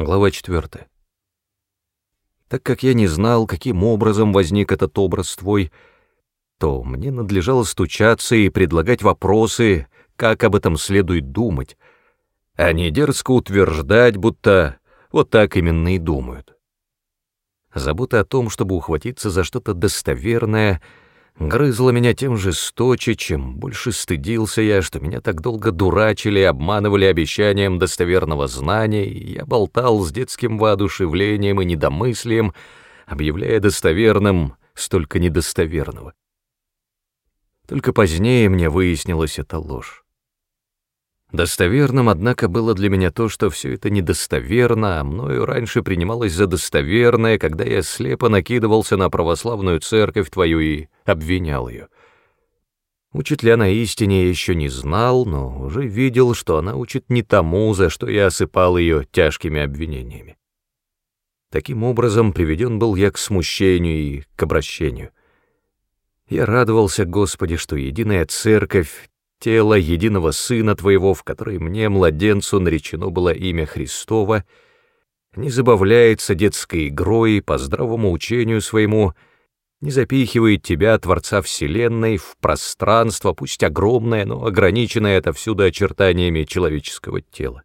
Глава 4. Так как я не знал, каким образом возник этот образ твой, то мне надлежало стучаться и предлагать вопросы, как об этом следует думать, а не дерзко утверждать, будто вот так именно и думают. Забота о том, чтобы ухватиться за что-то достоверное — грызла меня тем жесточе, чем больше стыдился я, что меня так долго дурачили и обманывали обещанием достоверного знания, и я болтал с детским воодушевлением и недомыслием, объявляя достоверным столько недостоверного. Только позднее мне выяснилась эта ложь. Достоверным, однако, было для меня то, что все это недостоверно, а мною раньше принималось за достоверное, когда я слепо накидывался на православную церковь твою и обвинял ее. Учит ли она истине, я еще не знал, но уже видел, что она учит не тому, за что я осыпал ее тяжкими обвинениями. Таким образом, приведен был я к смущению и к обращению. Я радовался, Господи, что единая церковь тело единого Сына Твоего, в которой мне, младенцу, наречено было имя Христово, не забавляется детской игрой по здравому учению своему, не запихивает тебя, Творца Вселенной, в пространство, пусть огромное, но ограниченное отовсюду очертаниями человеческого тела.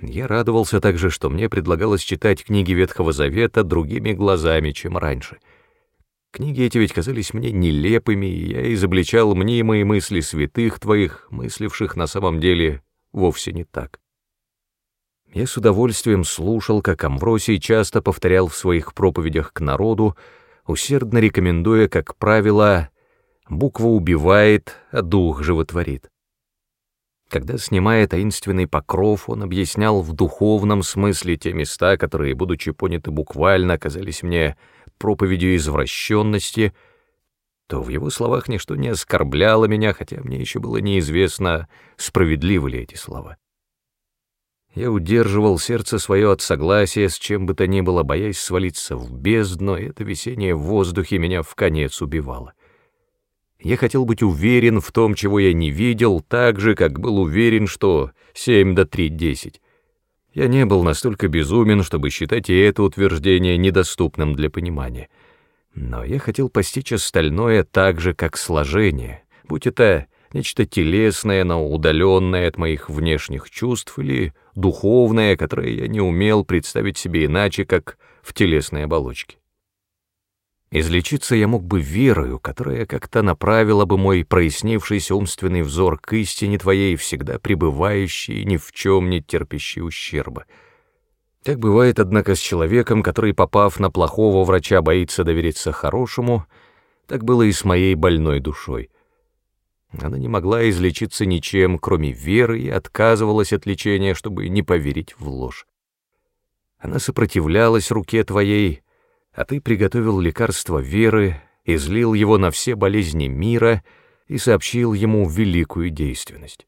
Я радовался также, что мне предлагалось читать книги Ветхого Завета другими глазами, чем раньше — Книги эти ведь казались мне нелепыми, и я изобличал мнимые мысли святых твоих, мысливших на самом деле вовсе не так. Я с удовольствием слушал, как Амвросий часто повторял в своих проповедях к народу, усердно рекомендуя, как правило, буква убивает, а дух животворит. Когда, снимая таинственный покров, он объяснял в духовном смысле те места, которые, будучи поняты буквально, казались мне проповедью извращенности, то в его словах ничто не оскорбляло меня, хотя мне еще было неизвестно, справедливы ли эти слова. Я удерживал сердце свое от согласия с чем бы то ни было, боясь свалиться в бездну, и это весеннее в воздухе меня в конец убивало. Я хотел быть уверен в том, чего я не видел, так же, как был уверен, что семь до три десять. Я не был настолько безумен, чтобы считать и это утверждение недоступным для понимания. Но я хотел постичь остальное так же, как сложение, будь это нечто телесное, но удаленное от моих внешних чувств, или духовное, которое я не умел представить себе иначе, как в телесной оболочке. Излечиться я мог бы верою, которая как-то направила бы мой прояснившийся умственный взор к истине твоей, всегда пребывающей, ни в чем не терпящей ущерба. Так бывает, однако, с человеком, который, попав на плохого врача, боится довериться хорошему, так было и с моей больной душой. Она не могла излечиться ничем, кроме веры, и отказывалась от лечения, чтобы не поверить в ложь. Она сопротивлялась руке твоей, а ты приготовил лекарство веры, излил его на все болезни мира и сообщил ему великую действенность.